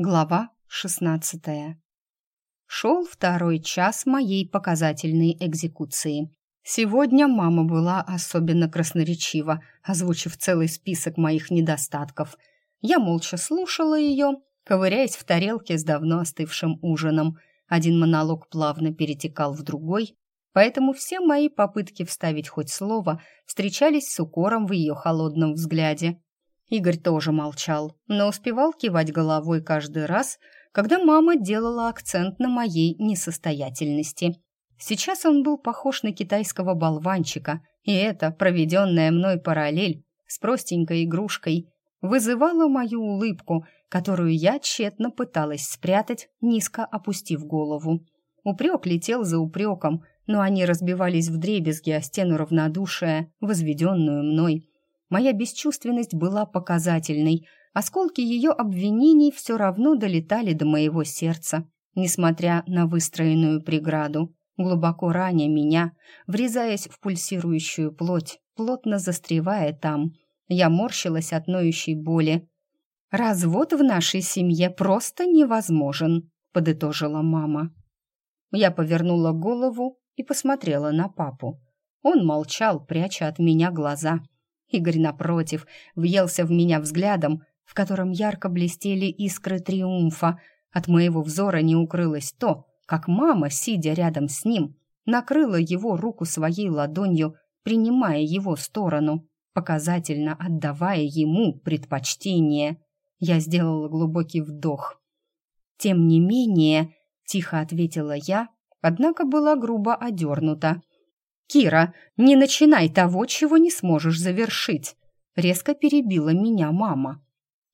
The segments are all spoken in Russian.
Глава шестнадцатая. Шел второй час моей показательной экзекуции. Сегодня мама была особенно красноречива, озвучив целый список моих недостатков. Я молча слушала ее, ковыряясь в тарелке с давно остывшим ужином. Один монолог плавно перетекал в другой, поэтому все мои попытки вставить хоть слово встречались с укором в ее холодном взгляде. Игорь тоже молчал, но успевал кивать головой каждый раз, когда мама делала акцент на моей несостоятельности. Сейчас он был похож на китайского болванчика, и эта проведенная мной параллель с простенькой игрушкой вызывала мою улыбку, которую я тщетно пыталась спрятать, низко опустив голову. Упрек летел за упреком, но они разбивались в дребезги о стену равнодушия, возведенную мной. Моя бесчувственность была показательной. Осколки ее обвинений все равно долетали до моего сердца, несмотря на выстроенную преграду, глубоко раня меня, врезаясь в пульсирующую плоть, плотно застревая там. Я морщилась от ноющей боли. «Развод в нашей семье просто невозможен», — подытожила мама. Я повернула голову и посмотрела на папу. Он молчал, пряча от меня глаза — Игорь, напротив, въелся в меня взглядом, в котором ярко блестели искры триумфа. От моего взора не укрылось то, как мама, сидя рядом с ним, накрыла его руку своей ладонью, принимая его сторону, показательно отдавая ему предпочтение. Я сделала глубокий вдох. «Тем не менее», — тихо ответила я, однако была грубо одернута. «Кира, не начинай того, чего не сможешь завершить!» Резко перебила меня мама.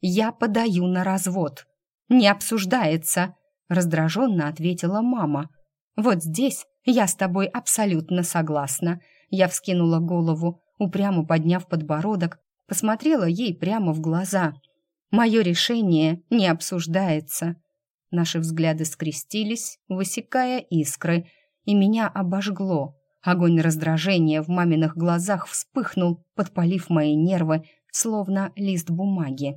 «Я подаю на развод!» «Не обсуждается!» Раздраженно ответила мама. «Вот здесь я с тобой абсолютно согласна!» Я вскинула голову, упрямо подняв подбородок, посмотрела ей прямо в глаза. «Мое решение не обсуждается!» Наши взгляды скрестились, высекая искры, и меня обожгло. Огонь раздражения в маминых глазах вспыхнул, подпалив мои нервы, словно лист бумаги.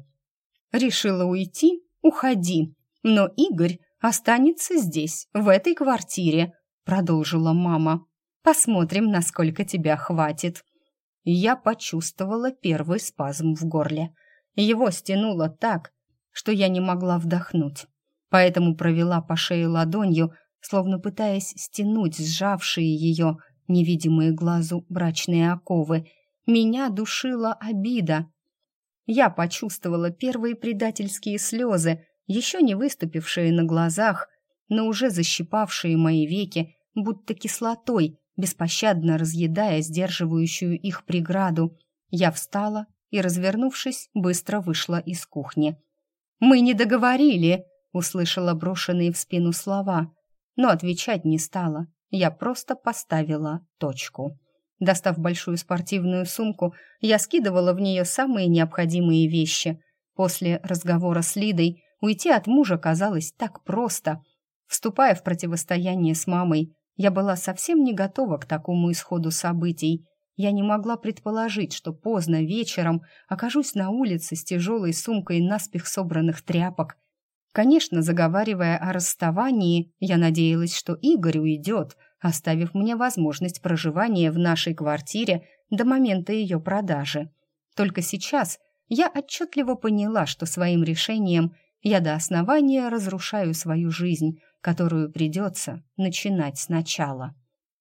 «Решила уйти? Уходи. Но Игорь останется здесь, в этой квартире», продолжила мама. «Посмотрим, насколько тебя хватит». Я почувствовала первый спазм в горле. Его стянуло так, что я не могла вдохнуть. Поэтому провела по шее ладонью, словно пытаясь стянуть сжавшие ее невидимые глазу брачные оковы. Меня душила обида. Я почувствовала первые предательские слезы, еще не выступившие на глазах, но уже защипавшие мои веки, будто кислотой, беспощадно разъедая сдерживающую их преграду. Я встала и, развернувшись, быстро вышла из кухни. «Мы не договорили!» — услышала брошенные в спину слова, но отвечать не стала. Я просто поставила точку. Достав большую спортивную сумку, я скидывала в нее самые необходимые вещи. После разговора с Лидой уйти от мужа казалось так просто. Вступая в противостояние с мамой, я была совсем не готова к такому исходу событий. Я не могла предположить, что поздно вечером окажусь на улице с тяжелой сумкой наспех собранных тряпок Конечно, заговаривая о расставании, я надеялась, что Игорь уйдет, оставив мне возможность проживания в нашей квартире до момента ее продажи. Только сейчас я отчетливо поняла, что своим решением я до основания разрушаю свою жизнь, которую придется начинать сначала.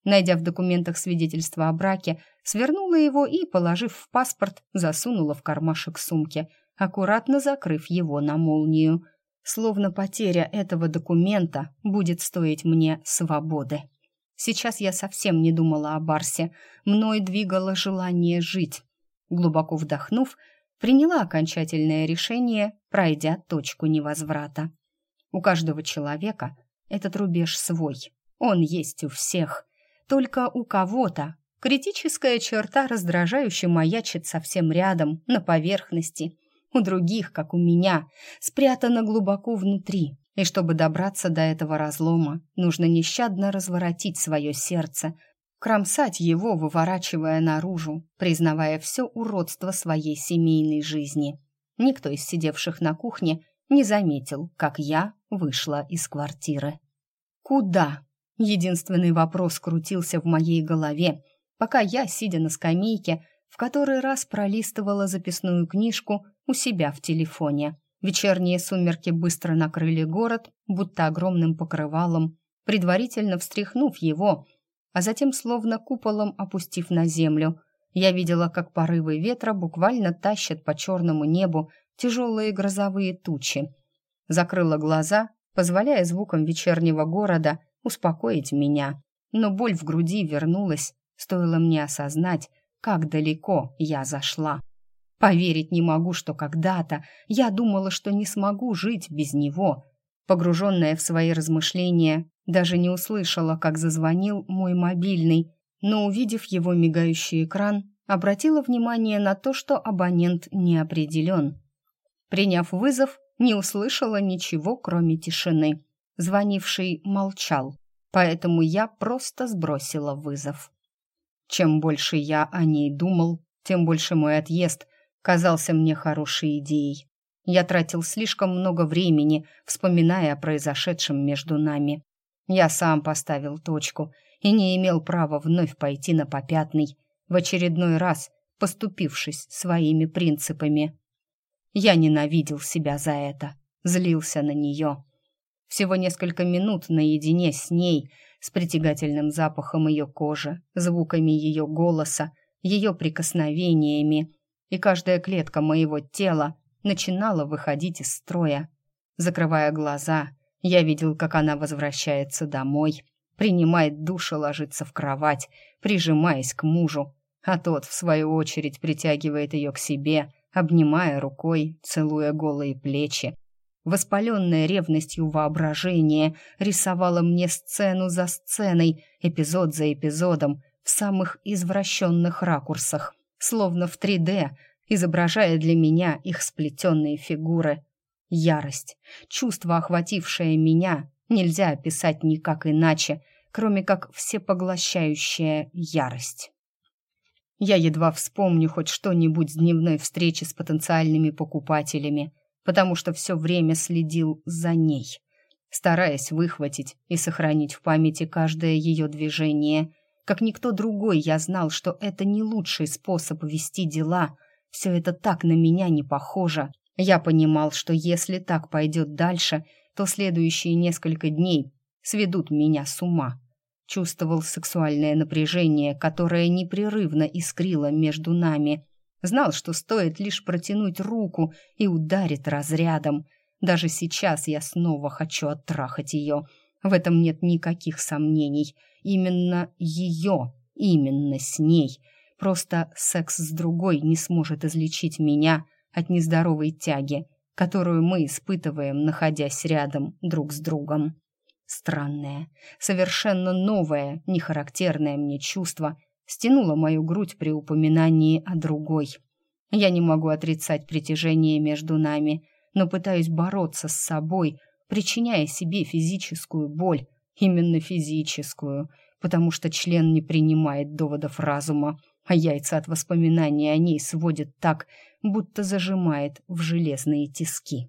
Найдя в документах свидетельство о браке, свернула его и, положив в паспорт, засунула в кармашек сумки, аккуратно закрыв его на молнию – словно потеря этого документа будет стоить мне свободы. Сейчас я совсем не думала о Барсе, мной двигало желание жить. Глубоко вдохнув, приняла окончательное решение, пройдя точку невозврата. У каждого человека этот рубеж свой, он есть у всех. Только у кого-то критическая черта раздражающе маячит совсем рядом, на поверхности – у других, как у меня, спрятано глубоко внутри. И чтобы добраться до этого разлома, нужно нещадно разворотить свое сердце, кромсать его, выворачивая наружу, признавая все уродство своей семейной жизни. Никто из сидевших на кухне не заметил, как я вышла из квартиры. «Куда?» — единственный вопрос крутился в моей голове, пока я, сидя на скамейке, в который раз пролистывала записную книжку у себя в телефоне. Вечерние сумерки быстро накрыли город, будто огромным покрывалом, предварительно встряхнув его, а затем словно куполом опустив на землю. Я видела, как порывы ветра буквально тащат по черному небу тяжелые грозовые тучи. Закрыла глаза, позволяя звукам вечернего города успокоить меня, но боль в груди вернулась, стоило мне осознать, как далеко я зашла. Поверить не могу, что когда-то я думала, что не смогу жить без него. Погруженная в свои размышления, даже не услышала, как зазвонил мой мобильный, но, увидев его мигающий экран, обратила внимание на то, что абонент не определен. Приняв вызов, не услышала ничего, кроме тишины. Звонивший молчал, поэтому я просто сбросила вызов. Чем больше я о ней думал, тем больше мой отъезд казался мне хорошей идеей. Я тратил слишком много времени, вспоминая о произошедшем между нами. Я сам поставил точку и не имел права вновь пойти на попятный, в очередной раз поступившись своими принципами. Я ненавидел себя за это, злился на нее. Всего несколько минут наедине с ней — с притягательным запахом ее кожи, звуками ее голоса, ее прикосновениями, и каждая клетка моего тела начинала выходить из строя. Закрывая глаза, я видел, как она возвращается домой, принимает душ и ложится в кровать, прижимаясь к мужу, а тот, в свою очередь, притягивает ее к себе, обнимая рукой, целуя голые плечи, Воспаленное ревностью воображение рисовало мне сцену за сценой, эпизод за эпизодом, в самых извращенных ракурсах, словно в 3D, изображая для меня их сплетенные фигуры. Ярость, чувство, охватившее меня, нельзя описать никак иначе, кроме как всепоглощающая ярость. Я едва вспомню хоть что-нибудь с дневной встречи с потенциальными покупателями – потому что все время следил за ней, стараясь выхватить и сохранить в памяти каждое ее движение. Как никто другой, я знал, что это не лучший способ вести дела. Все это так на меня не похоже. Я понимал, что если так пойдет дальше, то следующие несколько дней сведут меня с ума. Чувствовал сексуальное напряжение, которое непрерывно искрило между нами – Знал, что стоит лишь протянуть руку и ударит разрядом. Даже сейчас я снова хочу оттрахать ее. В этом нет никаких сомнений. Именно ее, именно с ней. Просто секс с другой не сможет излечить меня от нездоровой тяги, которую мы испытываем, находясь рядом друг с другом. Странное, совершенно новое, нехарактерное мне чувство стянула мою грудь при упоминании о другой. Я не могу отрицать притяжение между нами, но пытаюсь бороться с собой, причиняя себе физическую боль, именно физическую, потому что член не принимает доводов разума, а яйца от воспоминаний о ней сводят так, будто зажимает в железные тиски.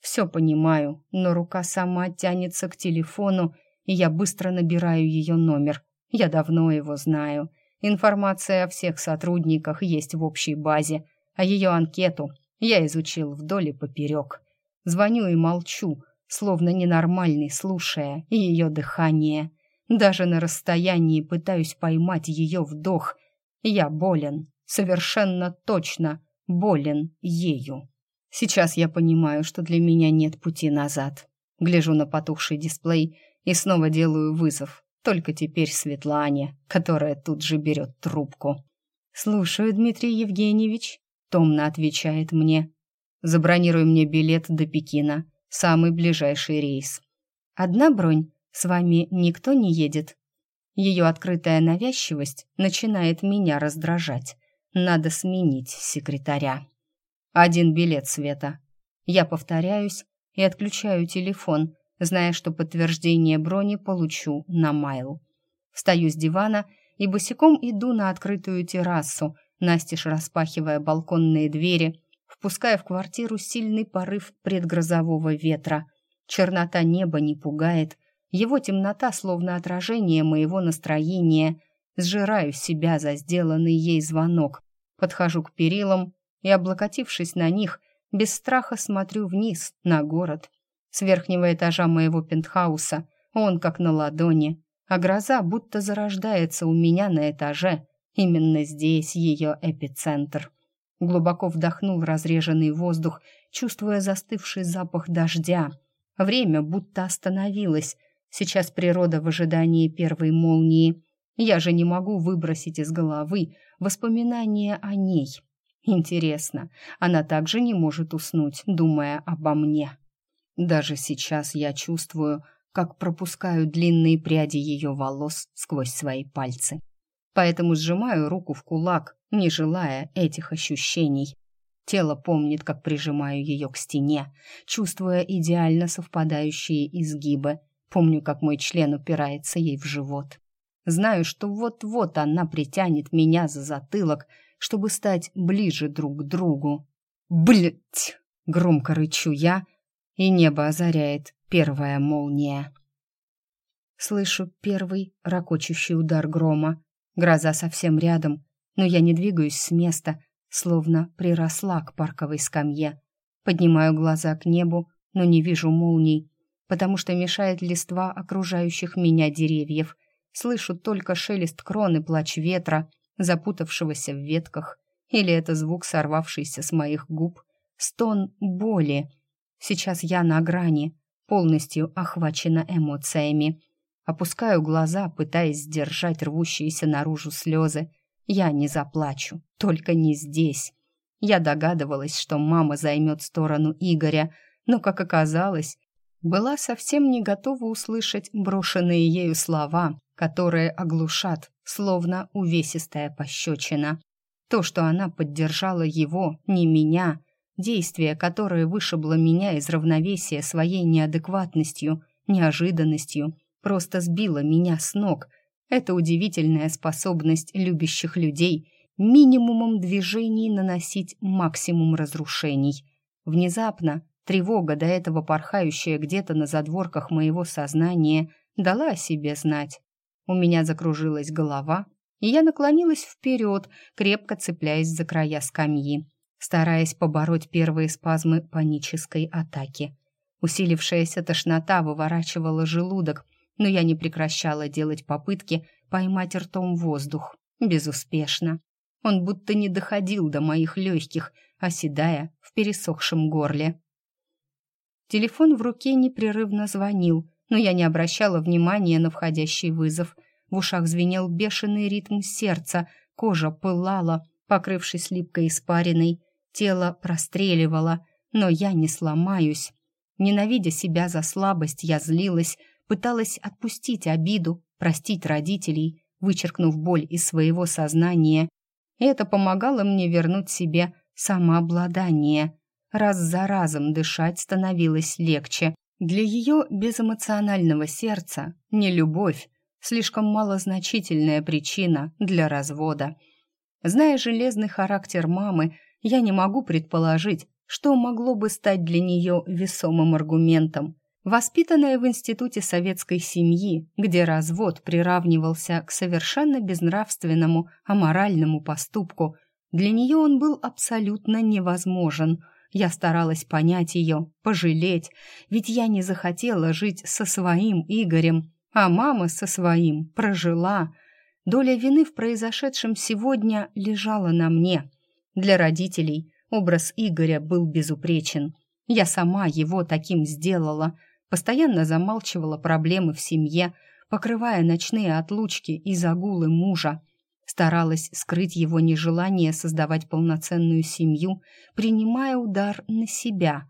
Все понимаю, но рука сама тянется к телефону, и я быстро набираю ее номер. Я давно его знаю — Информация о всех сотрудниках есть в общей базе, а ее анкету я изучил вдоль и поперек. Звоню и молчу, словно ненормальный, слушая ее дыхание. Даже на расстоянии пытаюсь поймать ее вдох. Я болен, совершенно точно болен ею. Сейчас я понимаю, что для меня нет пути назад. Гляжу на потухший дисплей и снова делаю вызов. Только теперь Светлане, которая тут же берет трубку. «Слушаю, Дмитрий Евгеньевич», — томно отвечает мне. «Забронируй мне билет до Пекина, самый ближайший рейс». «Одна бронь, с вами никто не едет». Ее открытая навязчивость начинает меня раздражать. Надо сменить секретаря. «Один билет, Света». Я повторяюсь и отключаю телефон, зная, что подтверждение брони получу на майл. Встаю с дивана и босиком иду на открытую террасу, настежь распахивая балконные двери впуская в квартиру сильный порыв предгрозового ветра. Чернота неба не пугает, его темнота словно отражение моего настроения. Сжираю себя за сделанный ей звонок. Подхожу к перилам и, облокотившись на них, без страха смотрю вниз, на город. С верхнего этажа моего пентхауса он как на ладони, а гроза будто зарождается у меня на этаже. Именно здесь ее эпицентр. Глубоко вдохнул разреженный воздух, чувствуя застывший запах дождя. Время будто остановилось. Сейчас природа в ожидании первой молнии. Я же не могу выбросить из головы воспоминания о ней. Интересно, она также не может уснуть, думая обо мне. Даже сейчас я чувствую, как пропускаю длинные пряди ее волос сквозь свои пальцы. Поэтому сжимаю руку в кулак, не желая этих ощущений. Тело помнит, как прижимаю ее к стене, чувствуя идеально совпадающие изгибы. Помню, как мой член упирается ей в живот. Знаю, что вот-вот она притянет меня за затылок, чтобы стать ближе друг к другу. Блять! Громко рычу я, и небо озаряет первая молния. Слышу первый ракочущий удар грома. Гроза совсем рядом, но я не двигаюсь с места, словно приросла к парковой скамье. Поднимаю глаза к небу, но не вижу молний, потому что мешает листва окружающих меня деревьев. Слышу только шелест кроны, плач ветра, запутавшегося в ветках. Или это звук, сорвавшийся с моих губ. Стон боли. Сейчас я на грани, полностью охвачена эмоциями. Опускаю глаза, пытаясь сдержать рвущиеся наружу слезы. Я не заплачу, только не здесь. Я догадывалась, что мама займет сторону Игоря, но, как оказалось, была совсем не готова услышать брошенные ею слова, которые оглушат, словно увесистая пощечина. То, что она поддержала его, не меня, действие, которое вышибло меня из равновесия своей неадекватностью, неожиданностью, просто сбило меня с ног. Это удивительная способность любящих людей минимумом движений наносить максимум разрушений. Внезапно тревога, до этого порхающая где-то на задворках моего сознания, дала о себе знать. У меня закружилась голова, и я наклонилась вперед, крепко цепляясь за края скамьи, стараясь побороть первые спазмы панической атаки. Усилившаяся тошнота выворачивала желудок, но я не прекращала делать попытки поймать ртом воздух. Безуспешно. Он будто не доходил до моих легких, оседая в пересохшем горле. Телефон в руке непрерывно звонил, но я не обращала внимания на входящий вызов. В ушах звенел бешеный ритм сердца, кожа пылала, покрывшись липкой испариной, тело простреливало, но я не сломаюсь. Ненавидя себя за слабость, я злилась, пыталась отпустить обиду, простить родителей, вычеркнув боль из своего сознания. Это помогало мне вернуть себе самообладание. Раз за разом дышать становилось легче. Для ее безэмоционального сердца не любовь, слишком малозначительная причина для развода. Зная железный характер мамы, я не могу предположить, что могло бы стать для нее весомым аргументом. Воспитанная в институте советской семьи, где развод приравнивался к совершенно безнравственному, аморальному поступку, для нее он был абсолютно невозможен. Я старалась понять ее, пожалеть, ведь я не захотела жить со своим Игорем, а мама со своим прожила. Доля вины в произошедшем сегодня лежала на мне. Для родителей образ Игоря был безупречен. Я сама его таким сделала – постоянно замалчивала проблемы в семье, покрывая ночные отлучки и загулы мужа, старалась скрыть его нежелание создавать полноценную семью, принимая удар на себя.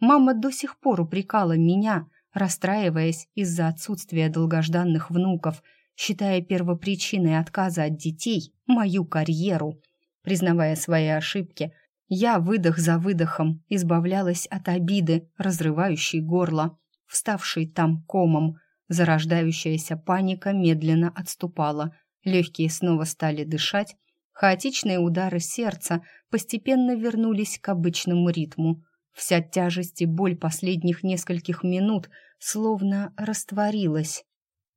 Мама до сих пор упрекала меня, расстраиваясь из-за отсутствия долгожданных внуков, считая первопричиной отказа от детей мою карьеру. Признавая свои ошибки, я выдох за выдохом избавлялась от обиды, разрывающей горло вставший там комом. Зарождающаяся паника медленно отступала. Легкие снова стали дышать, Хаотичные удары сердца постепенно вернулись к обычному ритму. Вся тяжесть и боль последних нескольких минут словно растворилась.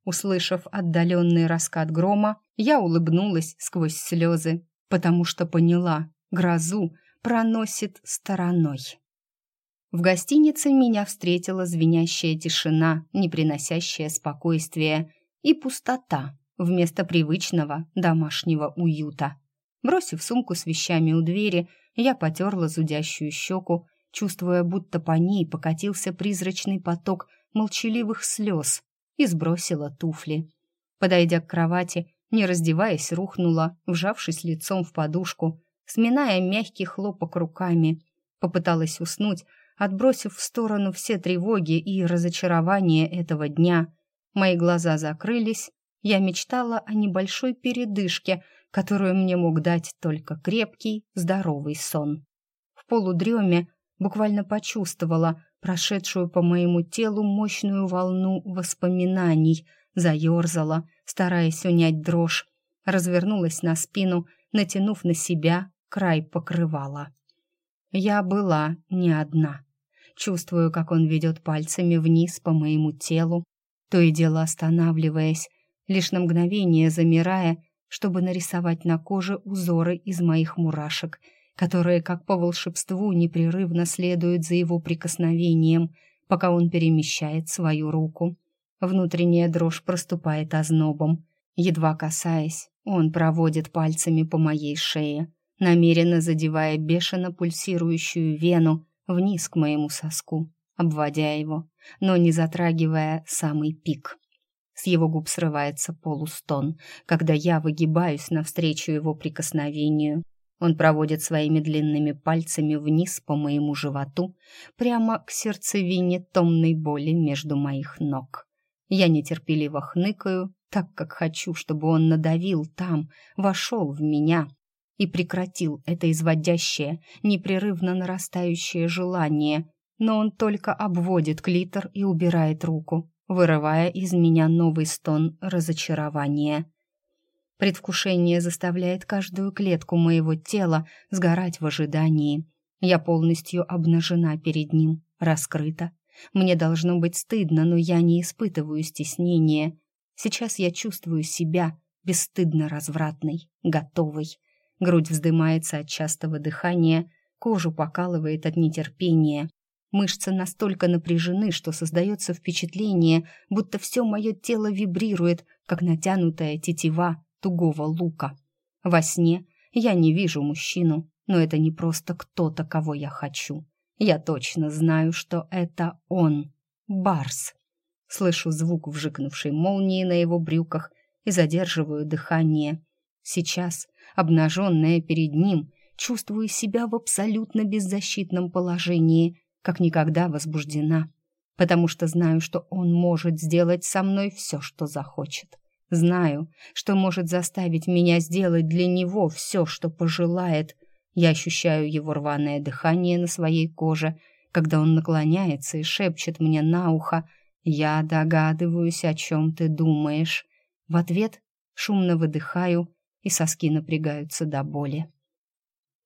Услышав отдаленный раскат грома, я улыбнулась сквозь слезы, потому что поняла, грозу проносит стороной. В гостинице меня встретила звенящая тишина, не приносящая спокойствия, и пустота вместо привычного домашнего уюта. Бросив сумку с вещами у двери, я потерла зудящую щеку, чувствуя, будто по ней покатился призрачный поток молчаливых слез, и сбросила туфли. Подойдя к кровати, не раздеваясь, рухнула, вжавшись лицом в подушку, сминая мягкий хлопок руками. Попыталась уснуть, отбросив в сторону все тревоги и разочарования этого дня. Мои глаза закрылись, я мечтала о небольшой передышке, которую мне мог дать только крепкий, здоровый сон. В полудреме буквально почувствовала прошедшую по моему телу мощную волну воспоминаний, заерзала, стараясь унять дрожь, развернулась на спину, натянув на себя край покрывала. Я была не одна. Чувствую, как он ведет пальцами вниз по моему телу, то и дело останавливаясь, лишь на мгновение замирая, чтобы нарисовать на коже узоры из моих мурашек, которые, как по волшебству, непрерывно следуют за его прикосновением, пока он перемещает свою руку. Внутренняя дрожь проступает ознобом. Едва касаясь, он проводит пальцами по моей шее, намеренно задевая бешено пульсирующую вену, вниз к моему соску, обводя его, но не затрагивая самый пик. С его губ срывается полустон, когда я выгибаюсь навстречу его прикосновению. Он проводит своими длинными пальцами вниз по моему животу, прямо к сердцевине томной боли между моих ног. Я нетерпеливо хныкаю, так как хочу, чтобы он надавил там, вошел в меня, и прекратил это изводящее, непрерывно нарастающее желание, но он только обводит клитор и убирает руку, вырывая из меня новый стон разочарования. Предвкушение заставляет каждую клетку моего тела сгорать в ожидании. Я полностью обнажена перед ним, раскрыта. Мне должно быть стыдно, но я не испытываю стеснения. Сейчас я чувствую себя бесстыдно развратной, готовой, Грудь вздымается от частого дыхания, кожу покалывает от нетерпения. Мышцы настолько напряжены, что создается впечатление, будто все мое тело вибрирует, как натянутая тетива тугого лука. Во сне я не вижу мужчину, но это не просто кто-то, кого я хочу. Я точно знаю, что это он, Барс. Слышу звук вжикнувшей молнии на его брюках и задерживаю дыхание. Сейчас обнаженная перед ним, чувствую себя в абсолютно беззащитном положении, как никогда возбуждена, потому что знаю, что он может сделать со мной все, что захочет. Знаю, что может заставить меня сделать для него все, что пожелает. Я ощущаю его рваное дыхание на своей коже, когда он наклоняется и шепчет мне на ухо «Я догадываюсь, о чем ты думаешь». В ответ шумно выдыхаю и соски напрягаются до боли.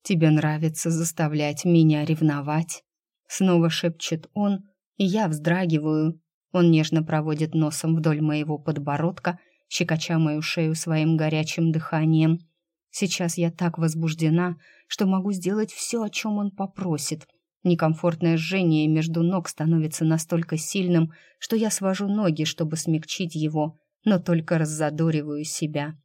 «Тебе нравится заставлять меня ревновать?» Снова шепчет он, и я вздрагиваю. Он нежно проводит носом вдоль моего подбородка, щекоча мою шею своим горячим дыханием. Сейчас я так возбуждена, что могу сделать все, о чем он попросит. Некомфортное жжение между ног становится настолько сильным, что я свожу ноги, чтобы смягчить его, но только раззадориваю себя.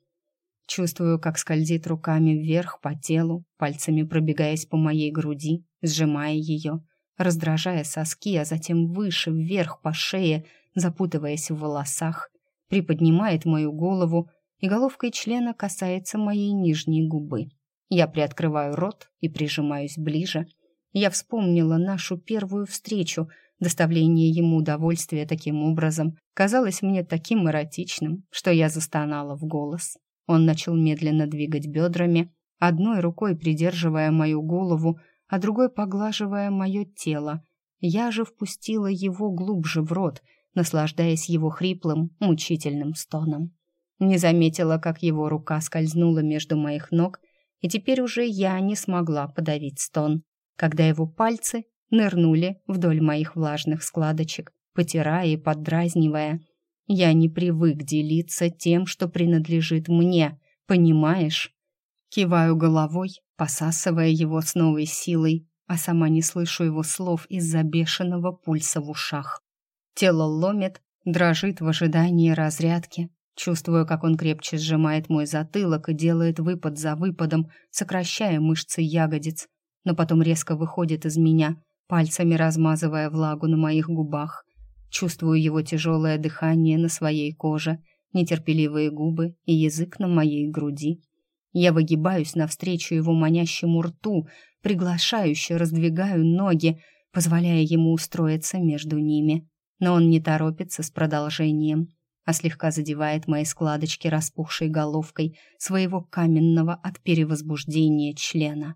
Чувствую, как скользит руками вверх по телу, пальцами пробегаясь по моей груди, сжимая ее, раздражая соски, а затем выше, вверх по шее, запутываясь в волосах, приподнимает мою голову и головкой члена касается моей нижней губы. Я приоткрываю рот и прижимаюсь ближе. Я вспомнила нашу первую встречу, доставление ему удовольствия таким образом казалось мне таким эротичным, что я застонала в голос. Он начал медленно двигать бедрами, одной рукой придерживая мою голову, а другой поглаживая мое тело. Я же впустила его глубже в рот, наслаждаясь его хриплым, мучительным стоном. Не заметила, как его рука скользнула между моих ног и теперь уже я не смогла подавить стон, когда его пальцы нырнули вдоль моих влажных складочек, потирая и поддразнивая. Я не привык делиться тем, что принадлежит мне, понимаешь? Киваю головой, посасывая его с новой силой, а сама не слышу его слов из-за бешеного пульса в ушах. Тело ломит, дрожит в ожидании разрядки. Чувствую, как он крепче сжимает мой затылок и делает выпад за выпадом, сокращая мышцы ягодиц, но потом резко выходит из меня, пальцами размазывая влагу на моих губах. Чувствую его тяжелое дыхание на своей коже, нетерпеливые губы и язык на моей груди. Я выгибаюсь навстречу его манящему рту, приглашающе раздвигаю ноги, позволяя ему устроиться между ними. Но он не торопится с продолжением, а слегка задевает мои складочки распухшей головкой своего каменного от перевозбуждения члена.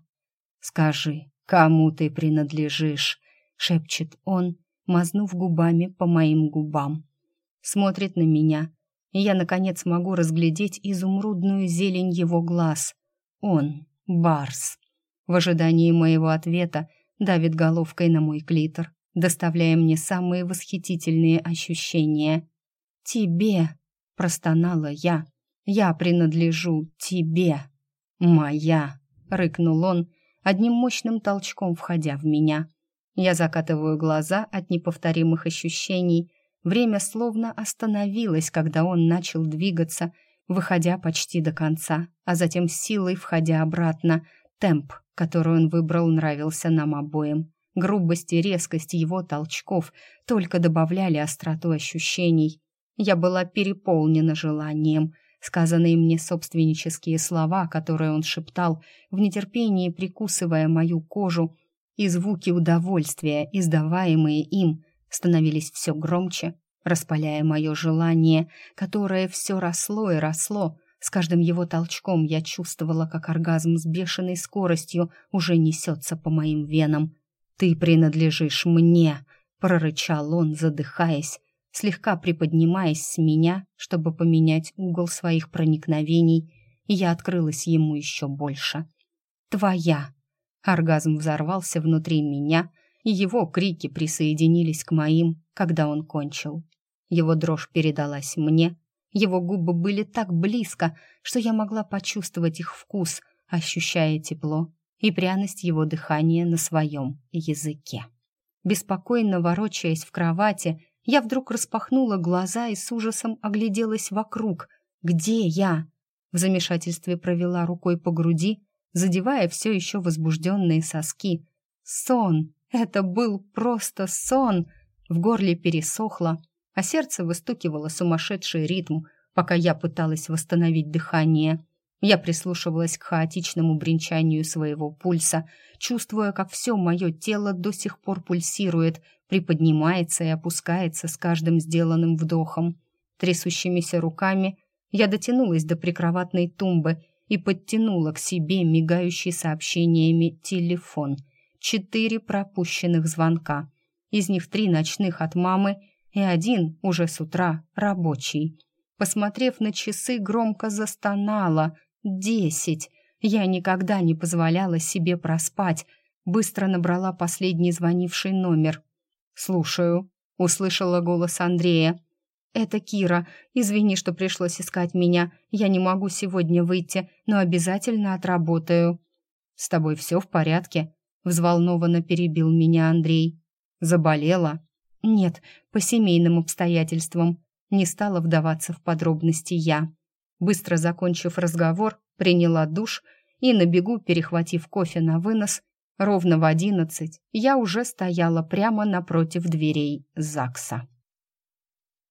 «Скажи, кому ты принадлежишь?» — шепчет он, мазнув губами по моим губам. Смотрит на меня, и я, наконец, могу разглядеть изумрудную зелень его глаз. Он — Барс. В ожидании моего ответа давит головкой на мой клитор, доставляя мне самые восхитительные ощущения. «Тебе!» — простонала я. «Я принадлежу тебе!» «Моя!» — рыкнул он, одним мощным толчком входя в меня. Я закатываю глаза от неповторимых ощущений. Время словно остановилось, когда он начал двигаться, выходя почти до конца, а затем силой входя обратно. Темп, который он выбрал, нравился нам обоим. Грубость и резкость его толчков только добавляли остроту ощущений. Я была переполнена желанием — сказанные мне собственнические слова, которые он шептал, в нетерпении прикусывая мою кожу, и звуки удовольствия, издаваемые им, становились все громче, распаляя мое желание, которое все росло и росло. С каждым его толчком я чувствовала, как оргазм с бешеной скоростью уже несется по моим венам. «Ты принадлежишь мне!» — прорычал он, задыхаясь, слегка приподнимаясь с меня, чтобы поменять угол своих проникновений, и я открылась ему еще больше. «Твоя!» Оргазм взорвался внутри меня, и его крики присоединились к моим, когда он кончил. Его дрожь передалась мне, его губы были так близко, что я могла почувствовать их вкус, ощущая тепло и пряность его дыхания на своем языке. Беспокойно ворочаясь в кровати, я вдруг распахнула глаза и с ужасом огляделась вокруг. «Где я?» В замешательстве провела рукой по груди, задевая все еще возбужденные соски. «Сон! Это был просто сон!» В горле пересохло, а сердце выстукивало сумасшедший ритм, пока я пыталась восстановить дыхание. Я прислушивалась к хаотичному бренчанию своего пульса, чувствуя, как все мое тело до сих пор пульсирует, приподнимается и опускается с каждым сделанным вдохом. Трясущимися руками я дотянулась до прикроватной тумбы и подтянула к себе мигающий сообщениями телефон. Четыре пропущенных звонка. Из них три ночных от мамы и один уже с утра рабочий. Посмотрев на часы, громко застонала. «Десять!» Я никогда не позволяла себе проспать. Быстро набрала последний звонивший номер. «Слушаю», — услышала голос Андрея. «Это Кира. Извини, что пришлось искать меня. Я не могу сегодня выйти, но обязательно отработаю». «С тобой все в порядке?» — взволнованно перебил меня Андрей. «Заболела?» «Нет, по семейным обстоятельствам». Не стала вдаваться в подробности я. Быстро закончив разговор, приняла душ и, на бегу перехватив кофе на вынос, Ровно в одиннадцать я уже стояла прямо напротив дверей ЗАГСа.